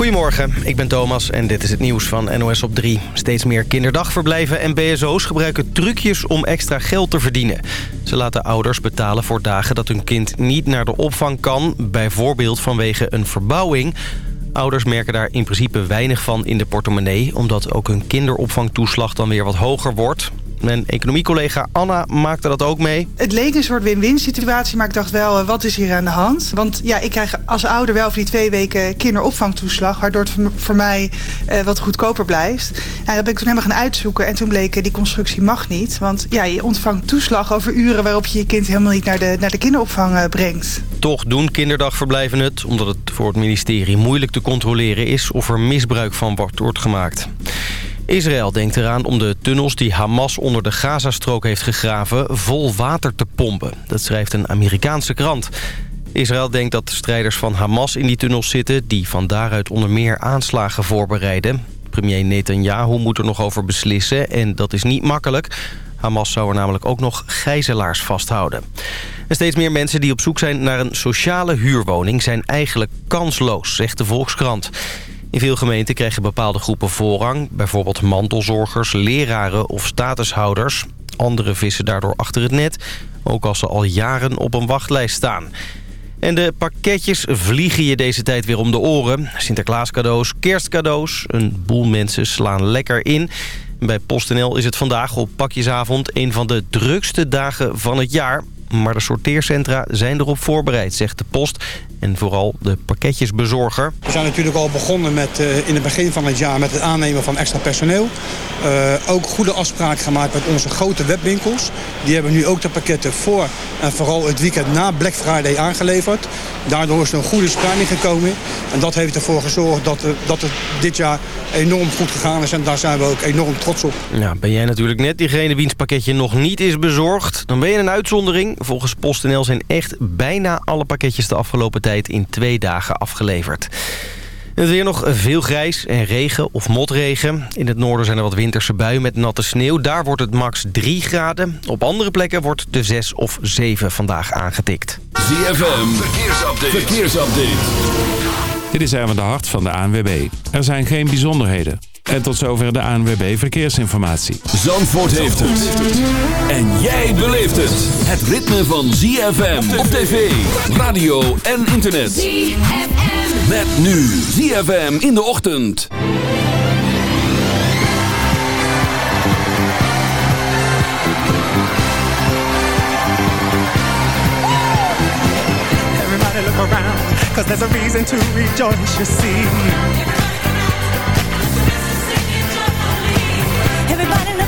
Goedemorgen, ik ben Thomas en dit is het nieuws van NOS op 3. Steeds meer kinderdagverblijven en BSO's gebruiken trucjes om extra geld te verdienen. Ze laten ouders betalen voor dagen dat hun kind niet naar de opvang kan... bijvoorbeeld vanwege een verbouwing... Ouders merken daar in principe weinig van in de portemonnee... omdat ook hun kinderopvangtoeslag dan weer wat hoger wordt. Mijn economiecollega Anna maakte dat ook mee. Het leek een soort win-win situatie, maar ik dacht wel, eh, wat is hier aan de hand? Want ja, ik krijg als ouder wel voor die twee weken kinderopvangtoeslag... waardoor het voor mij eh, wat goedkoper blijft. Nou, dat ben ik toen helemaal gaan uitzoeken en toen bleek eh, die constructie mag niet. Want ja, je ontvangt toeslag over uren waarop je je kind helemaal niet naar de, naar de kinderopvang eh, brengt. Toch doen kinderdagverblijven het, omdat het voor het ministerie moeilijk te controleren is... of er misbruik van wordt gemaakt. Israël denkt eraan om de tunnels die Hamas onder de Gazastrook heeft gegraven... vol water te pompen. Dat schrijft een Amerikaanse krant. Israël denkt dat de strijders van Hamas in die tunnels zitten... die van daaruit onder meer aanslagen voorbereiden. Premier Netanyahu moet er nog over beslissen en dat is niet makkelijk... Hamas zou er namelijk ook nog gijzelaars vasthouden. En steeds meer mensen die op zoek zijn naar een sociale huurwoning... zijn eigenlijk kansloos, zegt de Volkskrant. In veel gemeenten krijgen bepaalde groepen voorrang. Bijvoorbeeld mantelzorgers, leraren of statushouders. Anderen vissen daardoor achter het net. Ook als ze al jaren op een wachtlijst staan. En de pakketjes vliegen je deze tijd weer om de oren. Sinterklaas cadeaus, kerstcadeaus. Een boel mensen slaan lekker in. Bij PostNL is het vandaag op pakjesavond een van de drukste dagen van het jaar. Maar de sorteercentra zijn erop voorbereid, zegt de post. En vooral de pakketjesbezorger. We zijn natuurlijk al begonnen met, uh, in het begin van het jaar met het aannemen van extra personeel. Uh, ook goede afspraken gemaakt met onze grote webwinkels. Die hebben nu ook de pakketten voor en vooral het weekend na Black Friday aangeleverd. Daardoor is er een goede spreiding gekomen. En dat heeft ervoor gezorgd dat, uh, dat het dit jaar enorm goed gegaan is. En daar zijn we ook enorm trots op. Ja, ben jij natuurlijk net diegene wiens pakketje nog niet is bezorgd. Dan ben je een uitzondering. Volgens PostNL zijn echt bijna alle pakketjes de afgelopen tijd in twee dagen afgeleverd. Het weer nog veel grijs en regen of motregen. In het noorden zijn er wat winterse buien met natte sneeuw. Daar wordt het max 3 graden. Op andere plekken wordt de 6 of 7 vandaag aangetikt. ZFM, verkeersupdate. verkeersupdate. Dit is Erwin de Hart van de ANWB. Er zijn geen bijzonderheden. En tot zover de ANWB Verkeersinformatie. Zandvoort heeft het. En jij beleeft het. Het ritme van ZFM op tv, radio en internet. ZFM. Met nu ZFM in de ochtend. Everybody look around, cause there's a reason to rejoice, you see. Everybody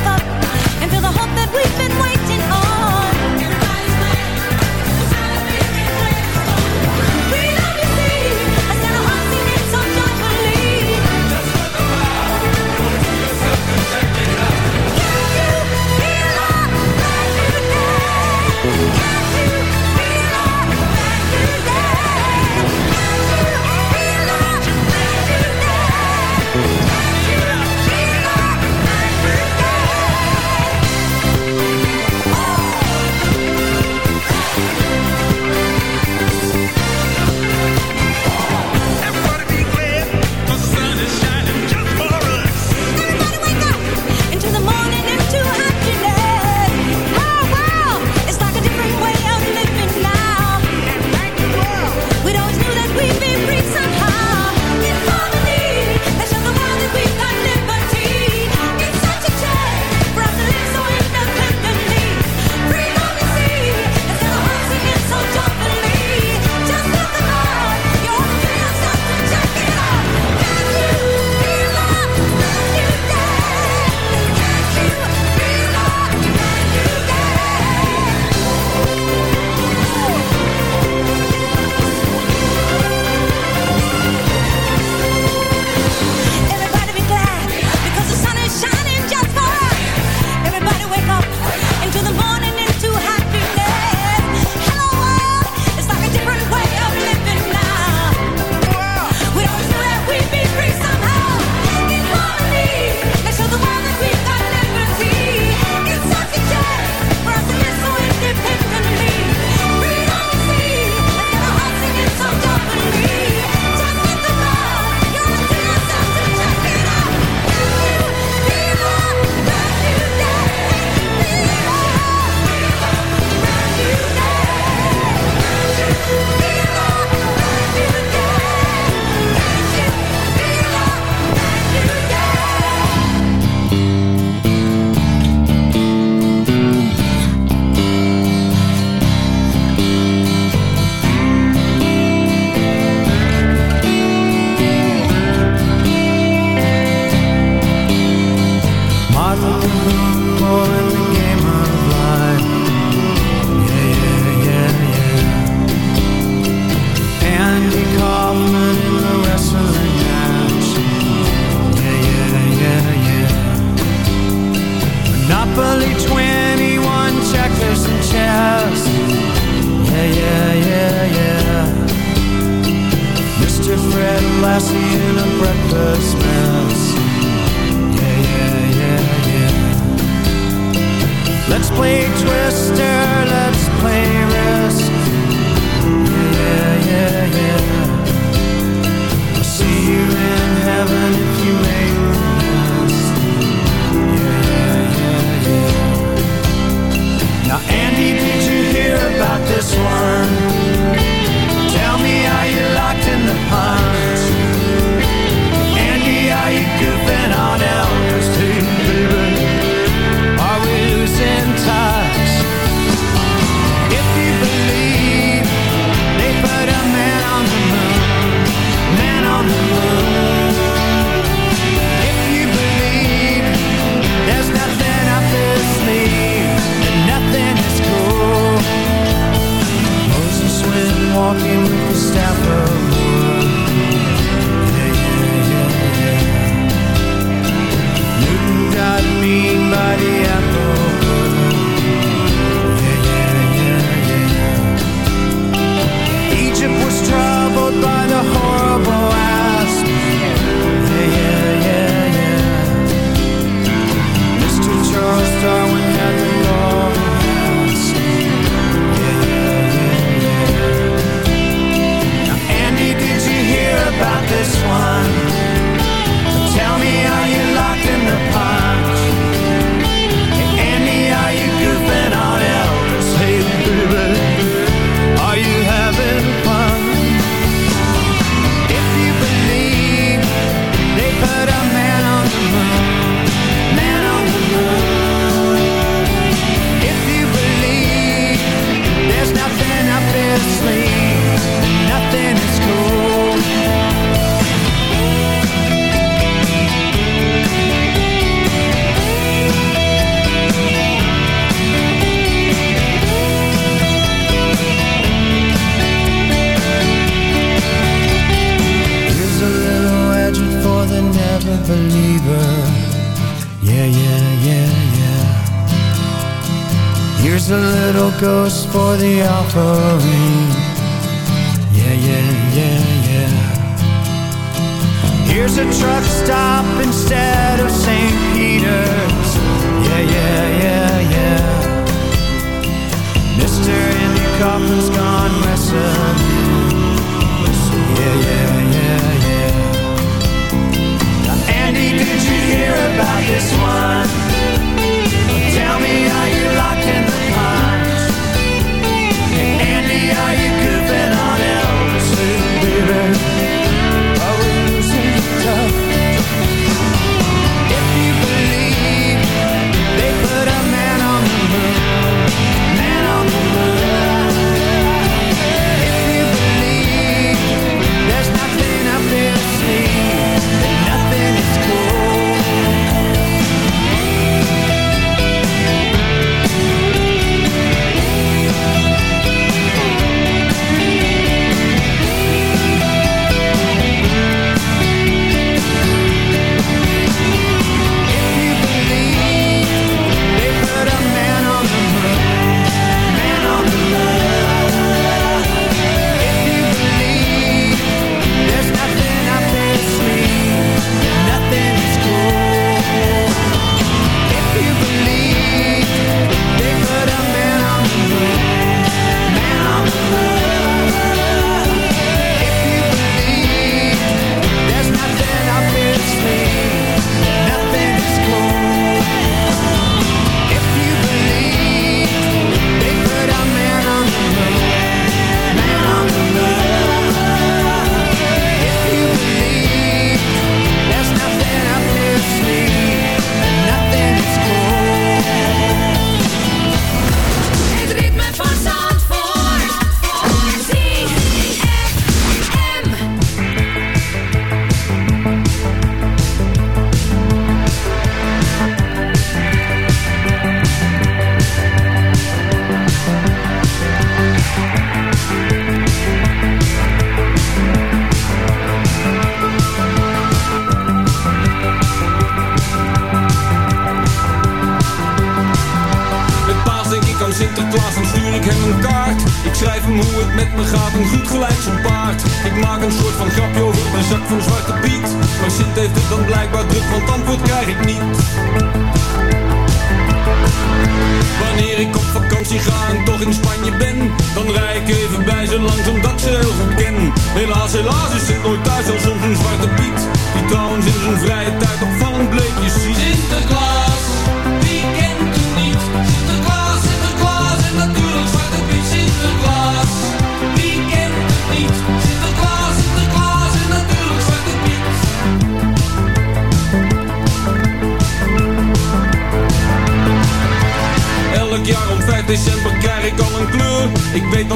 the offer.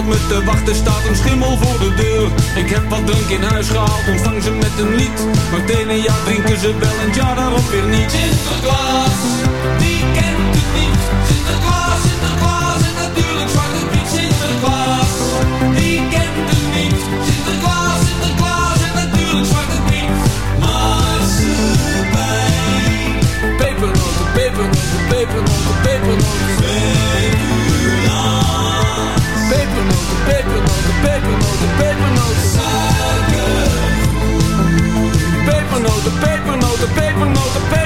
Ik weet wat me te wachten staat, een schimmel voor de deur. Ik heb wat drank in huis gehaald, ontvang ze met een lied. Maar het ene jaar drinken ze wel en jaar daarop weer niet. Sinterklaas, wie kent het niet? Sinterklaas, Sinterklaas en natuurlijk Zwarte Piet. Sinterklaas, wie kent het niet? Sinterklaas, Sinterklaas en natuurlijk Zwarte Piet. Marsepein Pepernoten, pepernoten, pepernoten, pepernoten Pepernoten, pepernoten, pepernoten, Suiker pepernoten, pepernoten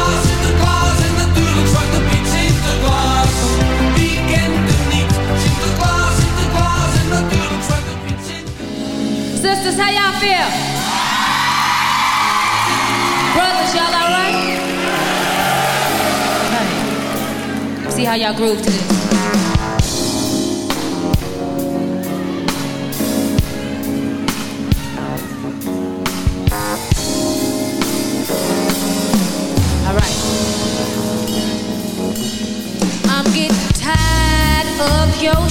Sisters, how y'all feel? Brothers, y'all alright? Okay. See how y'all groove to this. Alright. I'm getting tired of your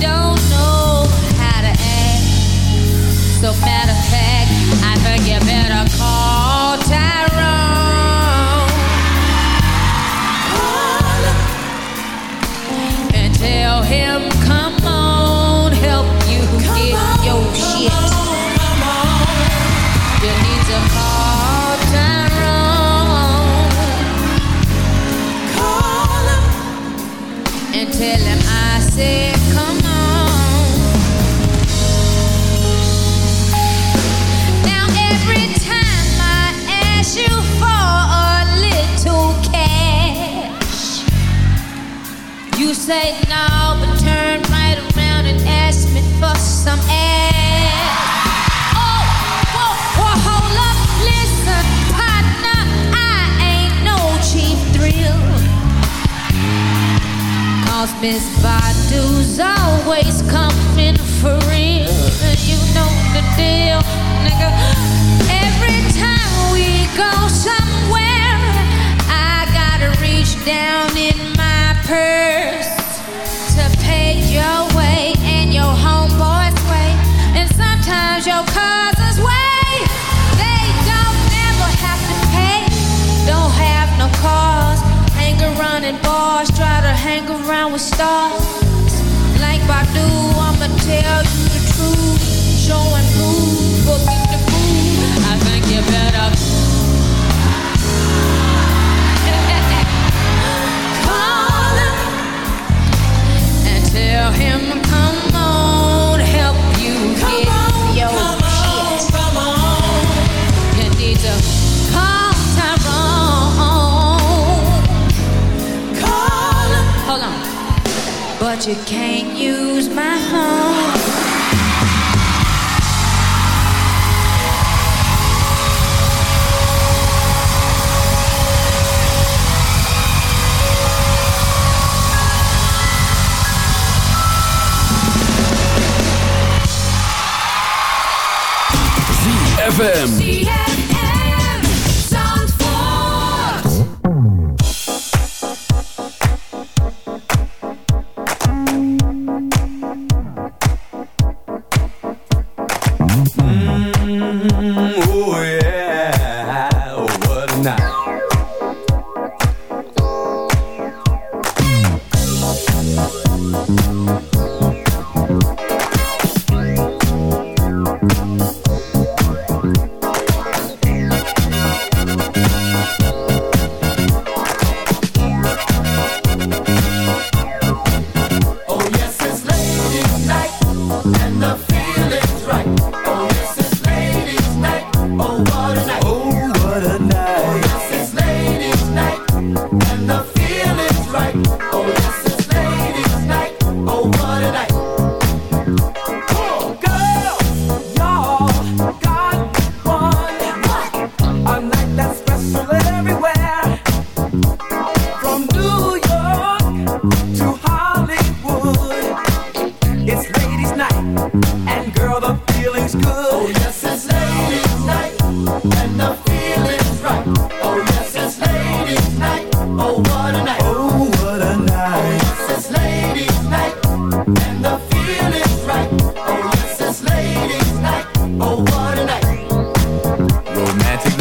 don't but you can't use my home. ZFM.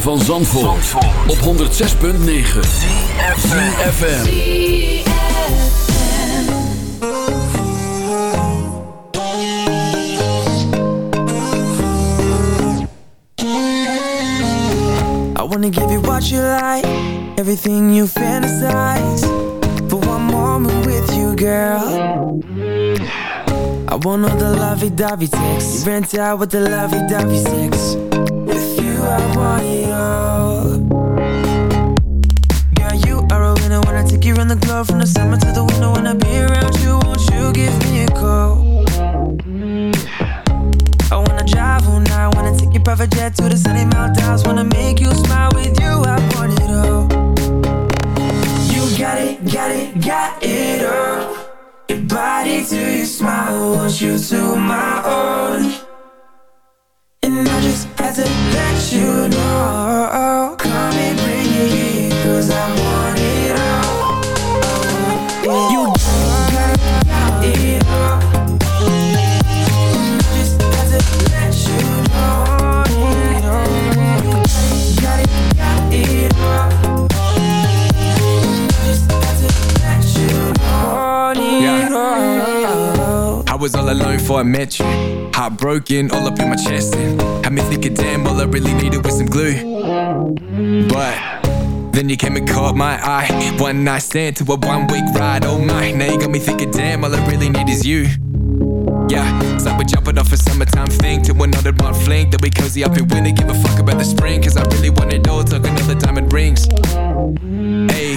van Zandvoort, op 106.9 CFFM I wanna give you what you like, everything you fantasize. For one moment with you, girl. I want all the lovey-dovey sex. You rent out with the lovey-dovey sex. You, I want it I met you. Heartbroken, all up in my chest. And had me thinking, damn, all I really needed was some glue. But then you came and caught my eye. One night stand to a one week ride. Oh my, now you got me thinking, damn, all I really need is you. Yeah, like we're jumping off a summertime thing to another month fling. Then we cozy up in winter, give a fuck about the spring. Cause I really want it all, talk another diamond rings. Hey,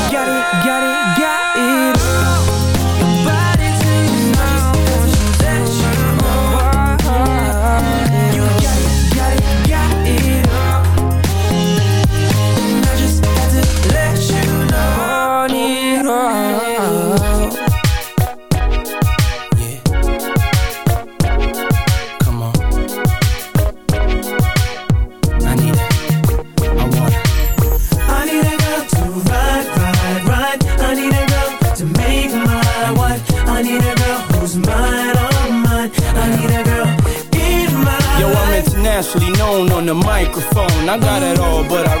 internationally known on the microphone. I got it all, but I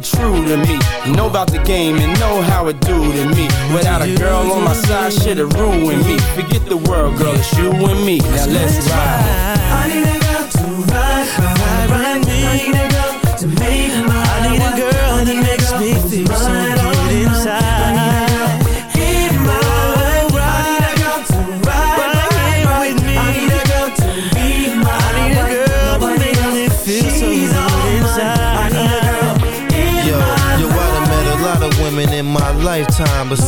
true to me. Know about the game and know how it do to me. Without a girl on my side, shit'll ruin me. Forget the world, girl, it's you and me. Now let's ride. Lifetime. But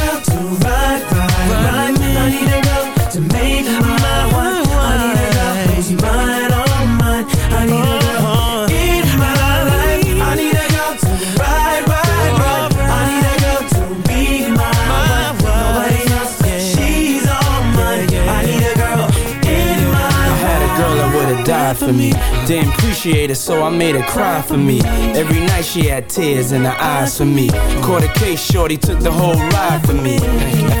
Didn't appreciate so I made her cry for me. Every night she had tears in her eyes for me. Caught a case, shorty took the whole ride for me.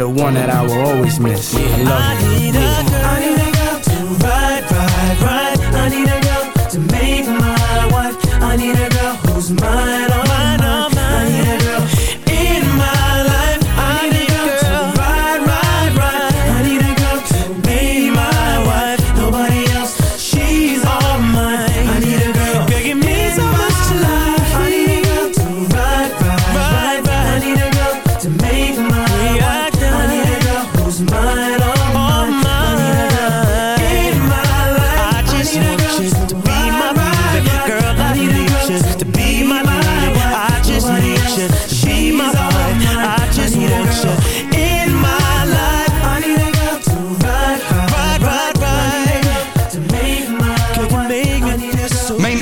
the one that I will always miss. I love you. I need a girl to ride, ride, ride. I need a girl to make my wife. I need a girl who's mine.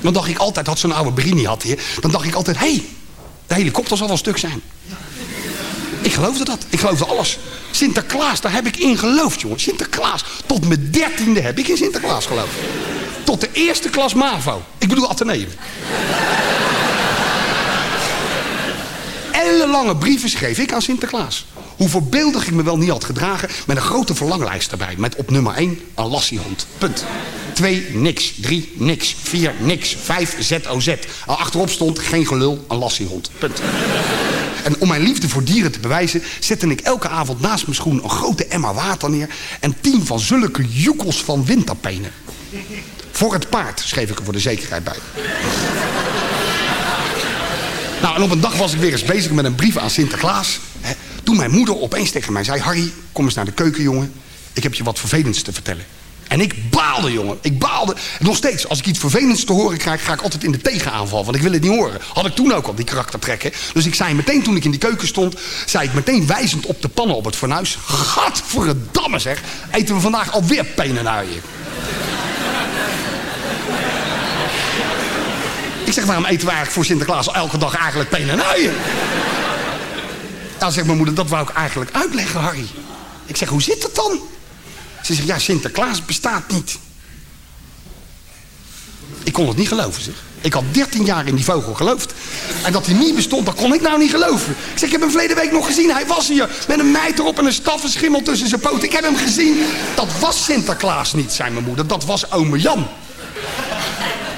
Dan dacht ik altijd, had zo'n oude Brini had hier. Dan dacht ik altijd, hé, hey, de helikopter zal wel stuk zijn. Ik geloofde dat. Ik geloofde alles. Sinterklaas, daar heb ik in geloofd, jongen. Sinterklaas. Tot mijn dertiende heb ik in Sinterklaas geloofd. Tot de eerste klas MAVO. Ik bedoel Atheneum. Ellenlange brieven schreef ik aan Sinterklaas. Hoe voorbeeldig ik me wel niet had gedragen... met een grote verlanglijst erbij. Met op nummer 1 een lassiehond. Punt. 2 niks. 3 niks. 4 niks. 5 ZOZ. Al achterop stond geen gelul, een lassiehond. Punt. En om mijn liefde voor dieren te bewijzen... zette ik elke avond naast mijn schoen een grote emmer water neer... en tien van zulke joekels van windtapenen. Voor het paard, schreef ik er voor de zekerheid bij. Nou, en op een dag was ik weer eens bezig met een brief aan Sinterklaas. Toen mijn moeder opeens tegen mij zei... Harry, kom eens naar de keuken, jongen. Ik heb je wat vervelends te vertellen. En ik baalde, jongen. Ik baalde. Nog steeds, als ik iets vervelends te horen krijg... ga ik altijd in de tegenaanval, want ik wil het niet horen. Had ik toen ook al, die karaktertrekken. Dus ik zei meteen, toen ik in die keuken stond... zei ik meteen wijzend op de pannen op het fornuis... Gadverdamme zeg, eten we vandaag alweer penenuien. Ik zeg, waarom eten we eigenlijk voor Sinterklaas elke dag eigenlijk penenuien? Nou, zegt mijn moeder, dat wou ik eigenlijk uitleggen, Harry. Ik zeg, hoe zit het dan? Ze zegt, ja, Sinterklaas bestaat niet. Ik kon het niet geloven, zeg. Ik had 13 jaar in die vogel geloofd. En dat hij niet bestond, dat kon ik nou niet geloven. Ik zeg, ik heb hem verleden week nog gezien. Hij was hier met een meid erop en een staffenschimmel tussen zijn poten. Ik heb hem gezien. Dat was Sinterklaas niet, zei mijn moeder. Dat was ome Jan.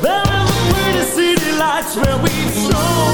There is a way to see the lights where we show.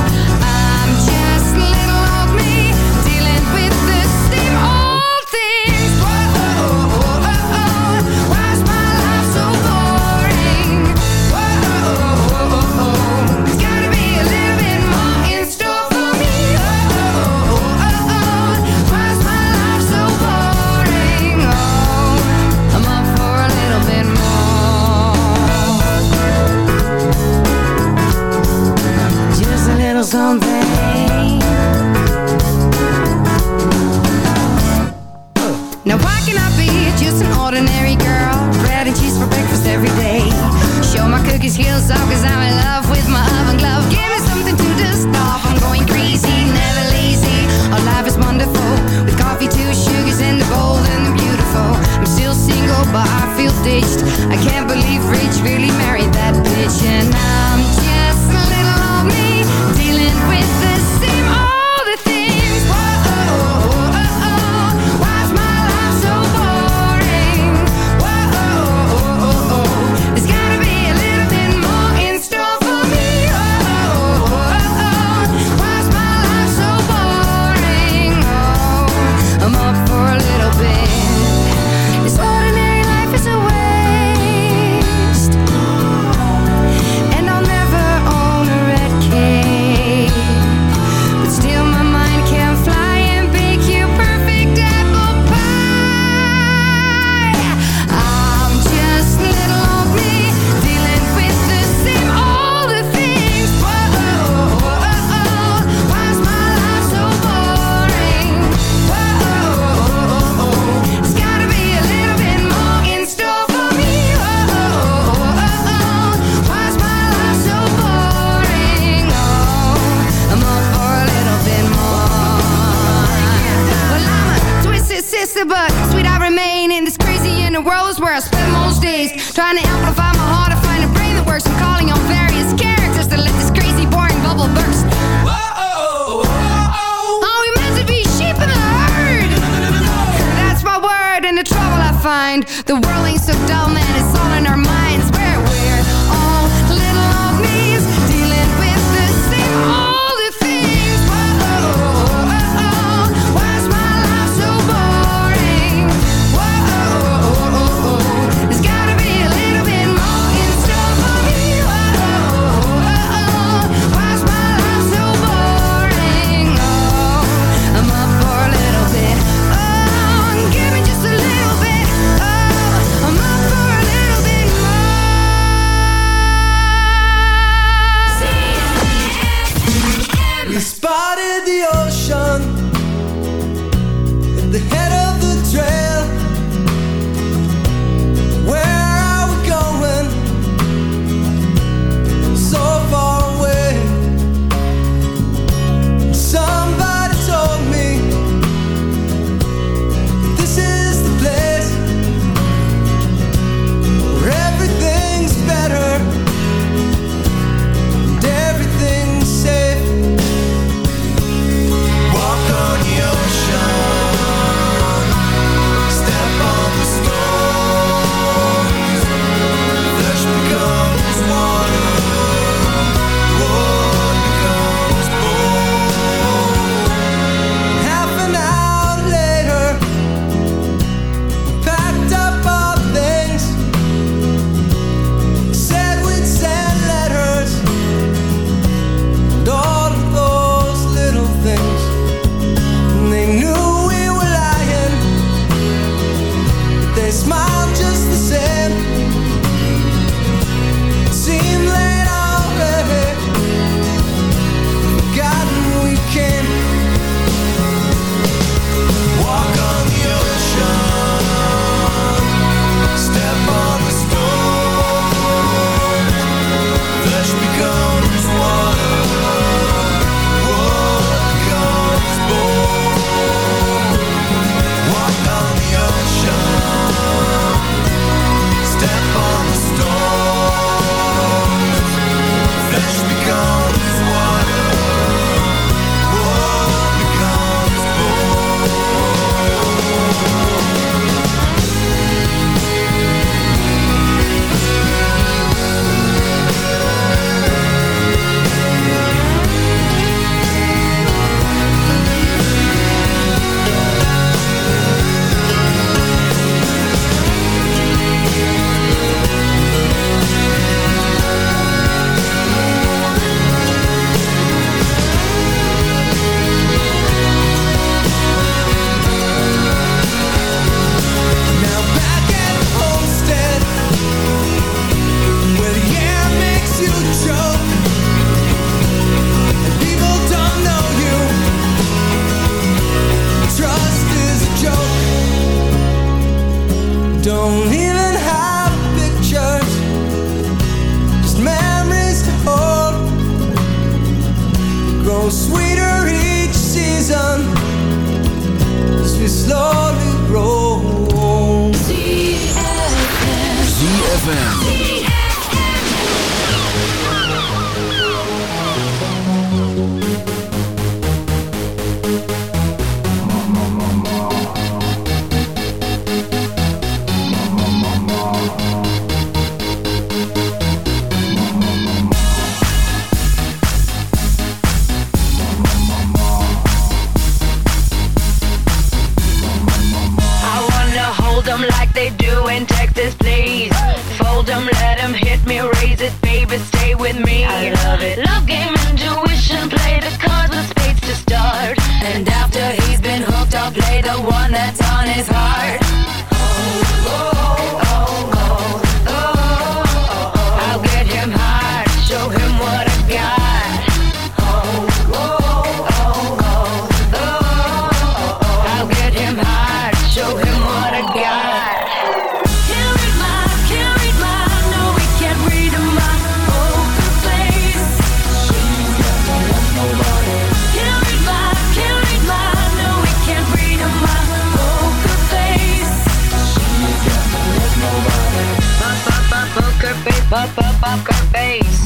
poker face.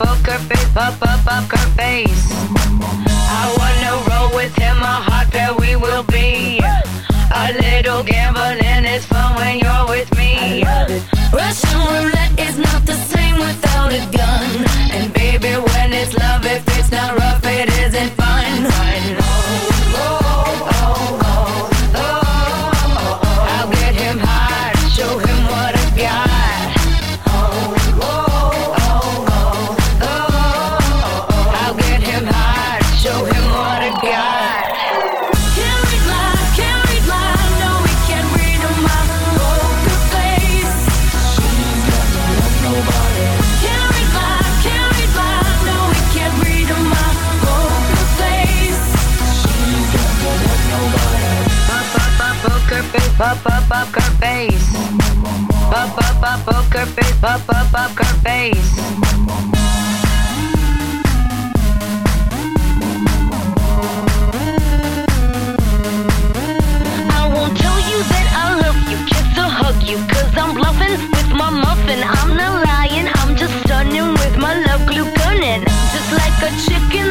Poker face, face. I wanna roll with him, a hot pair we will be. A little fun when you're with me. Russian roulette is not the same without a gun. And baby, when it's love, if it's not rough, it isn't fun. Oh, oh, oh, show him. up up up her face. Up up up up her face. Up up up her face. I won't tell you that I love you. Kiss or hug you I'm bluffing with my muffin. I'm not lying. I'm just stunning with my love glue gunning just like a chicken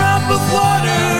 drop of water.